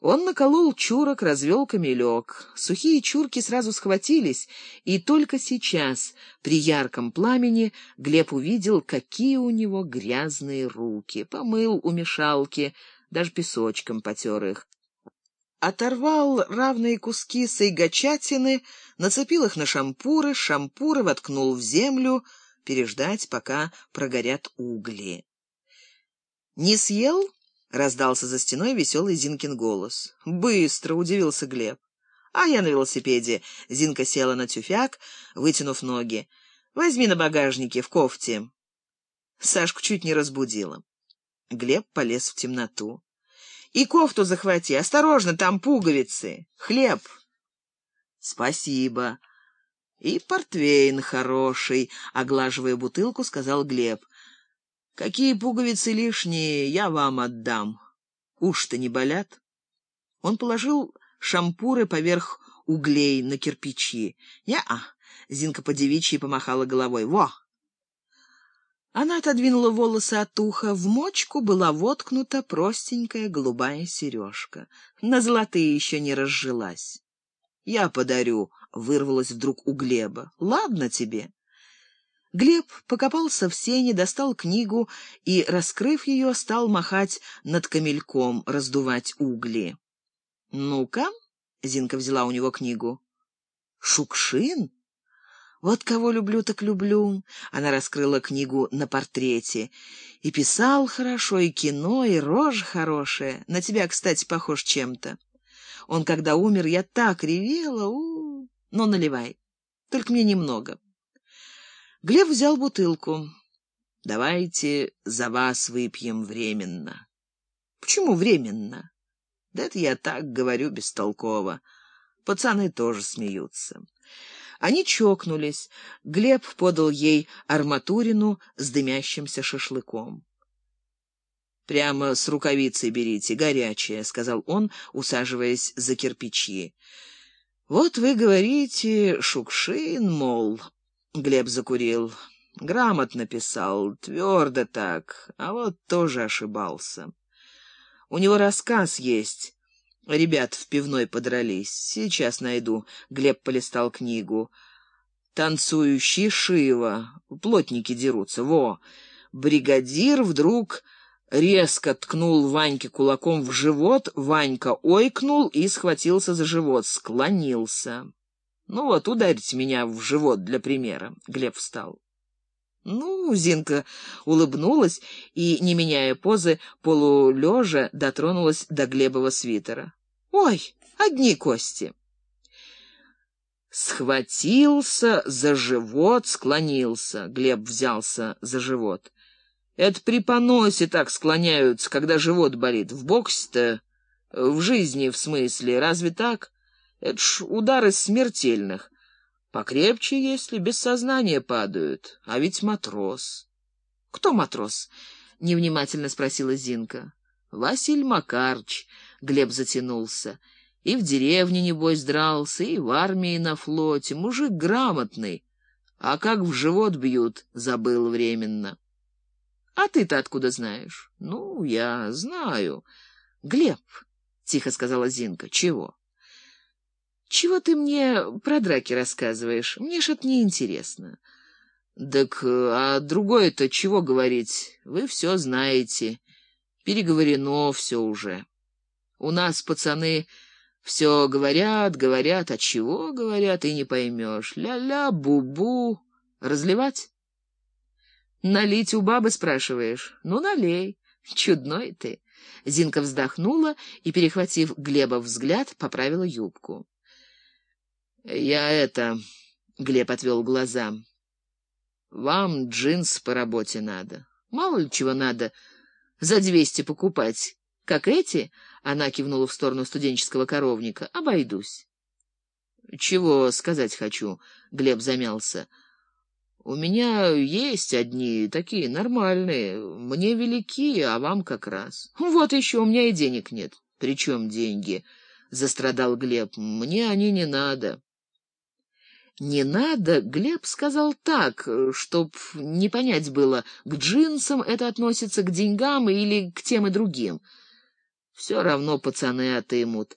Он наколол чурок, развел камелек. Сухие чурки сразу схватились, и только сейчас, при ярком пламени, Глеб увидел, какие у него грязные руки. Помыл у мешалки, даже песочком потер их. Оторвал равные куски сайгачатины, нацепил их на шампуры, шампуры воткнул в землю, переждать, пока прогорят угли. «Не съел?» — раздался за стеной веселый Зинкин голос. «Быстро!» — удивился Глеб. «А я на велосипеде». Зинка села на тюфяк, вытянув ноги. «Возьми на багажнике, в кофте». Сашку чуть не разбудила. Глеб полез в темноту. «И кофту захвати. Осторожно, там пуговицы. Хлеб». «Спасибо». «И портвейн хороший», — оглаживая бутылку, сказал Глеб. Какие пуговицы лишние, я вам отдам. Уж-то не болят. Он положил шампуры поверх углей на кирпичи. «Я-а!» — Зинка по девичьи помахала головой. «Во!» Она отодвинула волосы от уха. В мочку была воткнута простенькая голубая сережка. На золотые еще не разжилась. «Я подарю», — вырвалось вдруг у Глеба. «Ладно тебе». Глеб покопался в сене, достал книгу и, раскрыв ее, стал махать над камельком, раздувать угли. «Ну-ка», — Зинка взяла у него книгу. «Шукшин? Вот кого люблю, так люблю». Она раскрыла книгу на портрете. «И писал хорошо, и кино, и рожа хорошая. На тебя, кстати, похож чем-то. Он, когда умер, я так ревела, у, -у, -у. Ну, наливай. Только мне немного». Глеб взял бутылку. «Давайте за вас выпьем временно». «Почему временно?» «Да это я так говорю бестолково. Пацаны тоже смеются». Они чокнулись. Глеб подал ей арматурину с дымящимся шашлыком. «Прямо с рукавицей берите, горячее», — сказал он, усаживаясь за кирпичи. «Вот вы говорите, Шукшин, мол...» Глеб закурил. Грамотно писал, твердо так, а вот тоже ошибался. У него рассказ есть. Ребят в пивной подрались. Сейчас найду. Глеб полистал книгу. Танцующий Шива. Плотники дерутся. Во! Бригадир вдруг резко ткнул Ваньке кулаком в живот. Ванька ойкнул и схватился за живот. Склонился. Ну вот, ударите меня в живот для примера. Глеб встал. Ну, Зинка улыбнулась и, не меняя позы, полулежа дотронулась до Глебова свитера. «Ой, одни кости!» Схватился за живот, склонился. Глеб взялся за живот. Это при поносе так склоняются, когда живот болит. В боксе-то, в жизни, в смысле, разве так? Это ж удары смертельных. Покрепче, если без сознания падают. А ведь матрос. — Кто матрос? — невнимательно спросила Зинка. — Василь Макарч. Глеб затянулся. И в деревне, небось, дрался, и в армии на флоте. Мужик грамотный. А как в живот бьют, забыл временно. — А ты-то откуда знаешь? — Ну, я знаю. — Глеб, — тихо сказала Зинка, — чего? — чего ты мне про драки рассказываешь? Мне ж это неинтересно. Так а другое-то чего говорить? Вы все знаете. Переговорено все уже. У нас пацаны все говорят, говорят, а чего говорят, и не поймешь. Ля-ля, бу-бу. Разливать? Налить у бабы, спрашиваешь? Ну, налей. Чудной ты. Зинка вздохнула и, перехватив Глеба взгляд, поправила юбку. «Я это...» — Глеб отвел глаза. «Вам джинс по работе надо. Мало ли чего надо за двести покупать. Как эти?» — она кивнула в сторону студенческого коровника. «Обойдусь». «Чего сказать хочу?» — Глеб замялся. «У меня есть одни такие нормальные. Мне велики, а вам как раз. Вот еще у меня и денег нет». «Причем деньги?» — застрадал Глеб. «Мне они не надо». «Не надо», Глеб сказал так, чтоб не понять было, к джинсам это относится к деньгам или к тем и другим. Все равно пацаны отымут.